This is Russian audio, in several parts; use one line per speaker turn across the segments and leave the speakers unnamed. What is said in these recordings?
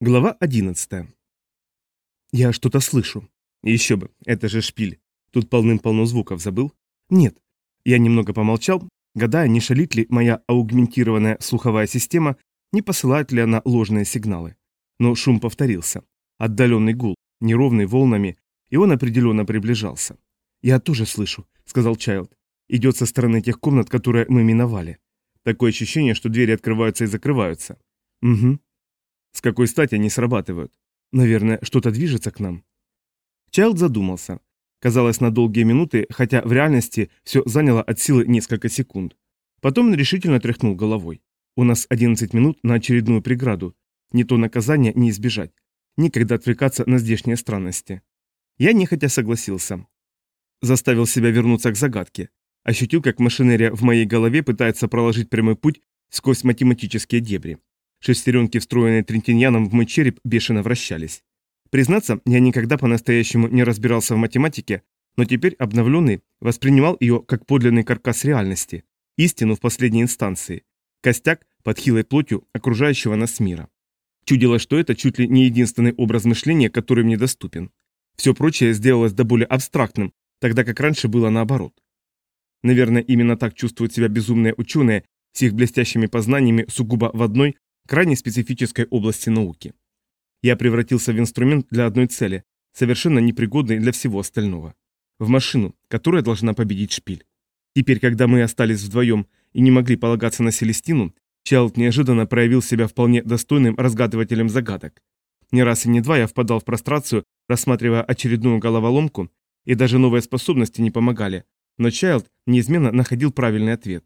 Глава 11. Я что-то слышу. Еще бы, это же шпиль. Тут полным-полно звуков, забыл? Нет. Я немного помолчал, гадая, не шалит ли моя аугментированная слуховая система, не посылает ли она ложные сигналы. Но шум повторился. Отдаленный гул, неровный волнами, и он определенно приближался. «Я тоже слышу», — сказал Чайлд. «Идет со стороны тех комнат, которые мы миновали. Такое ощущение, что двери открываются и закрываются». «Угу», с какой стати они срабатывают? Наверное, что-то движется к нам. Чайлд задумался. Казалось, на долгие минуты, хотя в реальности все заняло от силы несколько секунд. Потом он решительно тряхнул головой. У нас 11 минут на очередную преграду. Не то наказание не избежать. Никогда отвлекаться на здешние странности. Я нехотя согласился. Заставил себя вернуться к загадке. Ощутил, как машинерия в моей голове пытается проложить прямой путь сквозь математические дебри. Шестеренки, встроенные Трентиньяном в мой череп, бешено вращались. Признаться, я никогда по-настоящему не разбирался в математике, но теперь обновленный воспринимал ее как подлинный каркас реальности, истину в последней инстанции, костяк под хилой плотью окружающего нас мира. Чудило, что это чуть ли не единственный образ мышления, который мне доступен. Все прочее сделалось до более абстрактным, тогда как раньше было наоборот. Наверное, именно так чувствуют себя безумные ученые с их блестящими познаниями сугубо в одной, крайне специфической области науки. Я превратился в инструмент для одной цели, совершенно непригодный для всего остального. В машину, которая должна победить шпиль. Теперь, когда мы остались вдвоем и не могли полагаться на Селестину, Чайлд неожиданно проявил себя вполне достойным разгадывателем загадок. Не раз и не два я впадал в прострацию, рассматривая очередную головоломку, и даже новые способности не помогали, но Чайлд неизменно находил правильный ответ.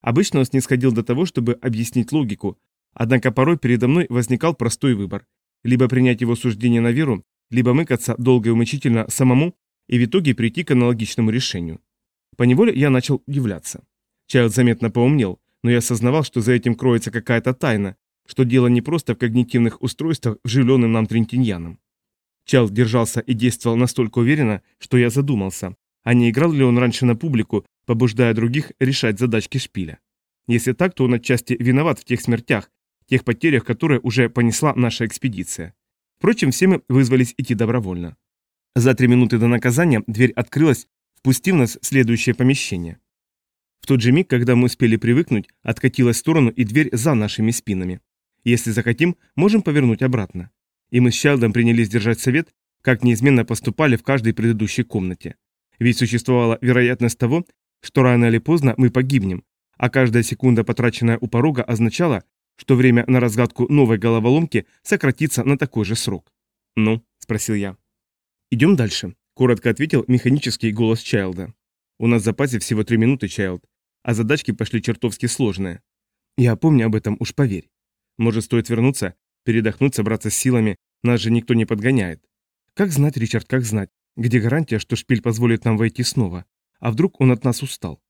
Обычно он снисходил до того, чтобы объяснить логику, Однако порой передо мной возникал простой выбор. Либо принять его суждение на веру, либо мыкаться долго и мучительно самому и в итоге прийти к аналогичному решению. Поневоле я начал удивляться. Чайлд заметно поумнел, но я осознавал, что за этим кроется какая-то тайна, что дело не просто в когнитивных устройствах, вживленным нам Трентиньяном. Чайлд держался и действовал настолько уверенно, что я задумался, а не играл ли он раньше на публику, побуждая других решать задачки шпиля. Если так, то он отчасти виноват в тех смертях, тех потерях, которые уже понесла наша экспедиция. Впрочем, все мы вызвались идти добровольно. За три минуты до наказания дверь открылась, впустив нас в следующее помещение. В тот же миг, когда мы успели привыкнуть, откатилась в сторону и дверь за нашими спинами. Если захотим, можем повернуть обратно. И мы с Чайлдом принялись держать совет, как неизменно поступали в каждой предыдущей комнате. Ведь существовала вероятность того, что рано или поздно мы погибнем, а каждая секунда, потраченная у порога, означала, что время на разгадку новой головоломки сократится на такой же срок. «Ну?» – спросил я. «Идем дальше», – коротко ответил механический голос Чайлда. «У нас в запасе всего три минуты, Чайлд, а задачки пошли чертовски сложные. Я помню об этом, уж поверь. Может, стоит вернуться, передохнуть, собраться с силами, нас же никто не подгоняет. Как знать, Ричард, как знать, где гарантия, что шпиль позволит нам войти снова? А вдруг он от нас устал?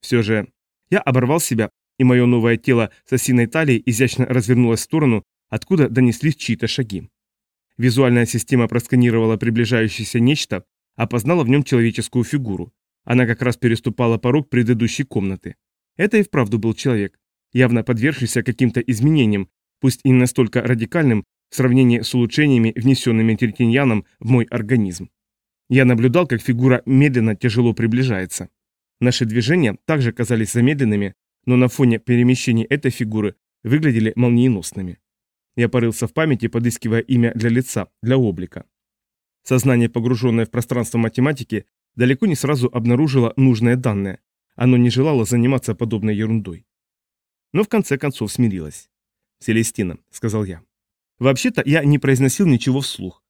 Все же я оборвал себя и мое новое тело с осиной талией изящно развернулось в сторону, откуда донеслись чьи-то шаги. Визуальная система просканировала приближающееся нечто, опознала в нем человеческую фигуру. Она как раз переступала порог предыдущей комнаты. Это и вправду был человек, явно подвергшийся каким-то изменениям, пусть и настолько радикальным в сравнении с улучшениями, внесенными Тертиньяном в мой организм. Я наблюдал, как фигура медленно, тяжело приближается. Наши движения также казались замедленными, но на фоне перемещений этой фигуры выглядели молниеносными. Я порылся в памяти, подыскивая имя для лица, для облика. Сознание, погруженное в пространство математики, далеко не сразу обнаружило нужное данное. Оно не желало заниматься подобной ерундой. Но в конце концов смирилось. «Селестина», — сказал я. Вообще-то я не произносил ничего вслух.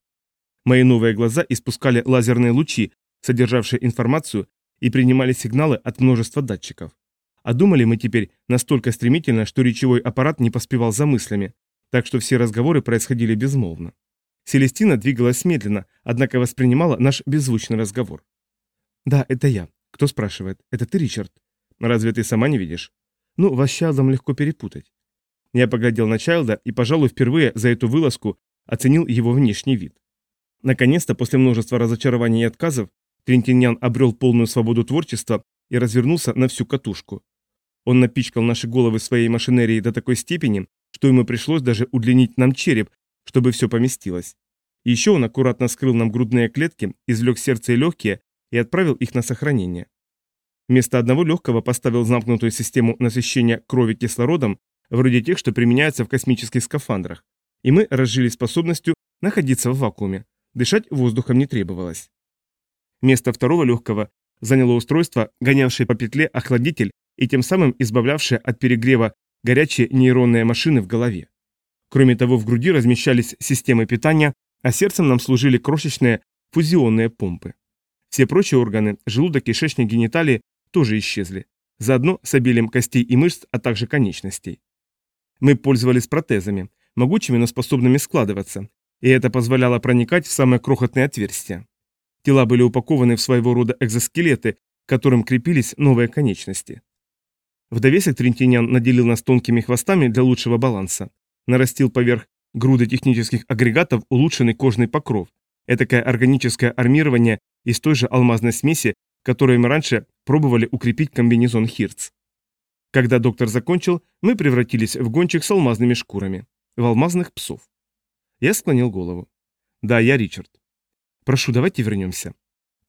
Мои новые глаза испускали лазерные лучи, содержавшие информацию, и принимали сигналы от множества датчиков. А думали мы теперь настолько стремительно, что речевой аппарат не поспевал за мыслями, так что все разговоры происходили безмолвно. Селестина двигалась медленно, однако воспринимала наш беззвучный разговор. «Да, это я. Кто спрашивает? Это ты, Ричард? Разве ты сама не видишь? Ну, вас с Чайлдом легко перепутать». Я поглядел на Чайлда и, пожалуй, впервые за эту вылазку оценил его внешний вид. Наконец-то, после множества разочарований и отказов, Трентиньян обрел полную свободу творчества и развернулся на всю катушку. Он напичкал наши головы своей машинерией до такой степени, что ему пришлось даже удлинить нам череп, чтобы все поместилось. Еще он аккуратно скрыл нам грудные клетки, извлек сердце и легкие и отправил их на сохранение. Вместо одного легкого поставил замкнутую систему насыщения крови кислородом, вроде тех, что применяются в космических скафандрах, и мы разжили способностью находиться в вакууме, дышать воздухом не требовалось. Место второго легкого заняло устройство, гонявшее по петле охладитель и тем самым избавлявшее от перегрева горячие нейронные машины в голове. Кроме того, в груди размещались системы питания, а сердцем нам служили крошечные фузионные помпы. Все прочие органы, желудок, кишечник, гениталии тоже исчезли, заодно с обилием костей и мышц, а также конечностей. Мы пользовались протезами, могучими, но способными складываться, и это позволяло проникать в самые крохотные отверстия. Тела были упакованы в своего рода экзоскелеты, к которым крепились новые конечности. В довесок Трентинян наделил нас тонкими хвостами для лучшего баланса, нарастил поверх груды технических агрегатов улучшенный кожный покров, этакое органическое армирование из той же алмазной смеси, которой мы раньше пробовали укрепить комбинезон Хирц. Когда доктор закончил, мы превратились в гончих с алмазными шкурами, в алмазных псов. Я склонил голову. Да, я Ричард. Прошу, давайте вернемся.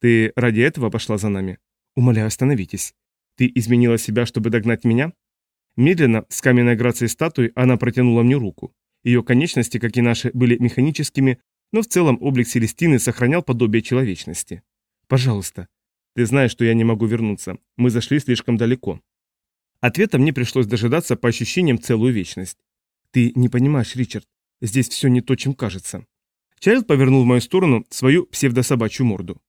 Ты ради этого пошла за нами? Умоляю, остановитесь. Ты изменила себя, чтобы догнать меня? Медленно, с каменной грацией статуи, она протянула мне руку. Ее конечности, как и наши, были механическими, но в целом облик Селестины сохранял подобие человечности. Пожалуйста. Ты знаешь, что я не могу вернуться. Мы зашли слишком далеко. Ответа мне пришлось дожидаться по ощущениям целую вечность. Ты не понимаешь, Ричард. Здесь все не то, чем кажется. Чайлд повернул в мою сторону свою псевдособачью морду.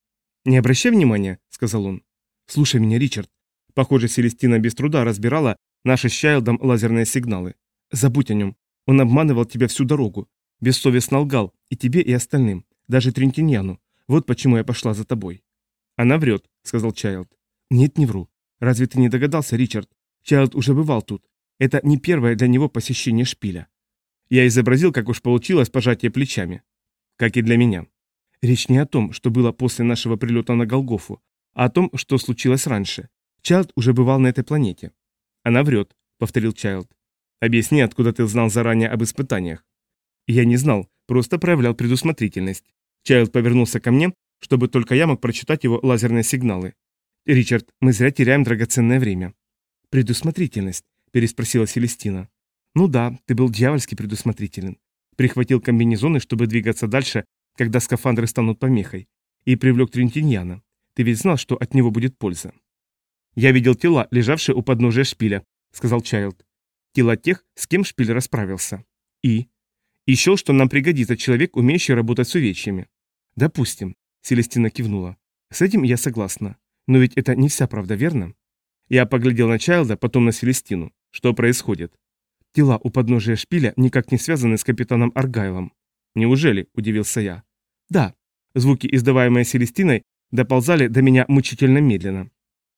«Не обращай внимания», — сказал он. «Слушай меня, Ричард. Похоже, Селестина без труда разбирала наши с Чайлдом лазерные сигналы. Забудь о нем. Он обманывал тебя всю дорогу. Бессовестно лгал. И тебе, и остальным. Даже Трентиньяну. Вот почему я пошла за тобой». «Она врет», — сказал Чайлд. «Нет, не вру. Разве ты не догадался, Ричард? Чайлд уже бывал тут. Это не первое для него посещение шпиля». Я изобразил, как уж получилось, пожатие плечами. Как и для меня. Речь не о том, что было после нашего прилета на Голгофу, а о том, что случилось раньше. Чайлд уже бывал на этой планете. Она врет, повторил Чайлд. Объясни, откуда ты знал заранее об испытаниях. Я не знал, просто проявлял предусмотрительность. Чайлд повернулся ко мне, чтобы только я мог прочитать его лазерные сигналы. «Ричард, мы зря теряем драгоценное время». «Предусмотрительность?» – переспросила Селестина. «Ну да, ты был дьявольски предусмотрителен. Прихватил комбинезоны, чтобы двигаться дальше, когда скафандры станут помехой. И привлек Трентиньяна. Ты ведь знал, что от него будет польза». «Я видел тела, лежавшие у подножия шпиля», — сказал Чайлд. «Тела тех, с кем шпиль расправился». «И?» «И счел, что нам пригодится человек, умеющий работать с увечьями». «Допустим», — Селестина кивнула. «С этим я согласна. Но ведь это не вся правда, верно?» Я поглядел на Чайлда, потом на Селестину. Что происходит? Тела у подножия шпиля никак не связаны с капитаном Аргайлом. Неужели? Удивился я. Да. Звуки, издаваемые Селестиной, доползали до меня мучительно медленно.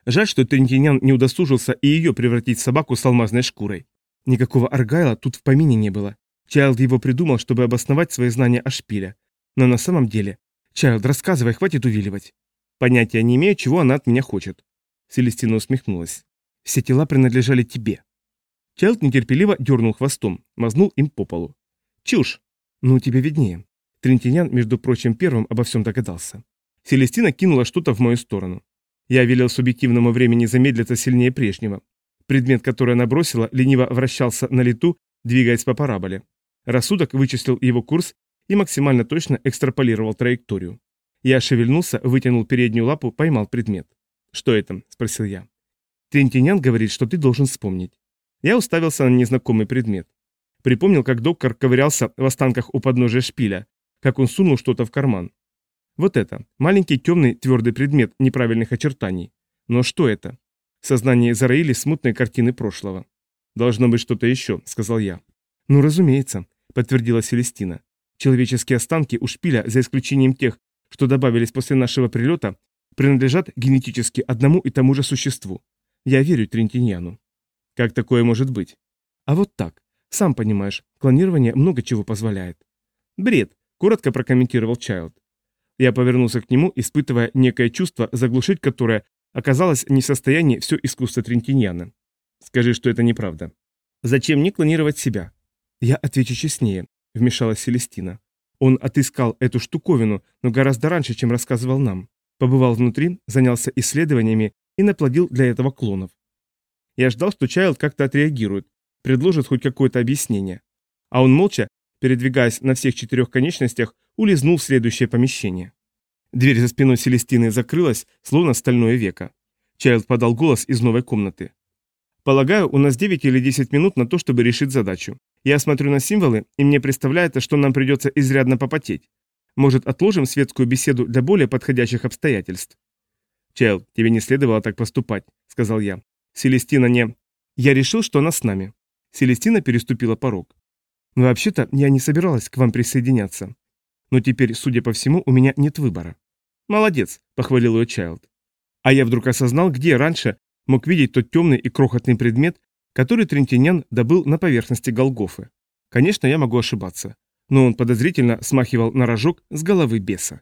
Жаль, что Трентинян не удосужился и ее превратить в собаку с алмазной шкурой. Никакого Аргайла тут в помине не было. Чайлд его придумал, чтобы обосновать свои знания о шпиле. Но на самом деле... Чайлд, рассказывай, хватит увиливать. Понятия не имею, чего она от меня хочет. Селестина усмехнулась. Все тела принадлежали тебе. Чайлд нетерпеливо дернул хвостом, мазнул им по полу. «Чушь! Ну, тебе виднее». Трентинян, между прочим, первым обо всем догадался. Селестина кинула что-то в мою сторону. Я велел субъективному времени замедлиться сильнее прежнего. Предмет, который она бросила, лениво вращался на лету, двигаясь по параболе. Рассудок вычислил его курс и максимально точно экстраполировал траекторию. Я шевельнулся, вытянул переднюю лапу, поймал предмет. «Что это?» – спросил я. Трентинян говорит, что ты должен вспомнить. Я уставился на незнакомый предмет. Припомнил, как доктор ковырялся в останках у подножия шпиля, как он сунул что-то в карман. Вот это, маленький темный твердый предмет неправильных очертаний. Но что это? В сознании смутные картины прошлого. «Должно быть что-то еще», — сказал я. «Ну, разумеется», — подтвердила Селестина. «Человеческие останки у шпиля, за исключением тех, что добавились после нашего прилета, принадлежат генетически одному и тому же существу. Я верю Трентиньяну». Как такое может быть? А вот так. Сам понимаешь, клонирование много чего позволяет. Бред, коротко прокомментировал Чайлд. Я повернулся к нему, испытывая некое чувство, заглушить которое оказалось не в состоянии все искусство Трентиньяна. Скажи, что это неправда. Зачем мне клонировать себя? Я отвечу честнее. вмешалась Селестина. Он отыскал эту штуковину, но гораздо раньше, чем рассказывал нам. Побывал внутри, занялся исследованиями и наплодил для этого клонов. Я ждал, что Чайлд как-то отреагирует, предложит хоть какое-то объяснение. А он молча, передвигаясь на всех четырех конечностях, улизнул в следующее помещение. Дверь за спиной Селестины закрылась, словно стальное веко. Чайлд подал голос из новой комнаты. «Полагаю, у нас 9 или 10 минут на то, чтобы решить задачу. Я смотрю на символы, и мне представляется, что нам придется изрядно попотеть. Может, отложим светскую беседу для более подходящих обстоятельств?» «Чайлд, тебе не следовало так поступать», — сказал я. «Селестина не...» «Я решил, что она с нами». Селестина переступила порог. «Вообще-то я не собиралась к вам присоединяться. Но теперь, судя по всему, у меня нет выбора». «Молодец», — похвалил ее Чайлд. А я вдруг осознал, где раньше мог видеть тот темный и крохотный предмет, который Трентинян добыл на поверхности Голгофы. Конечно, я могу ошибаться, но он подозрительно смахивал на рожок с головы беса.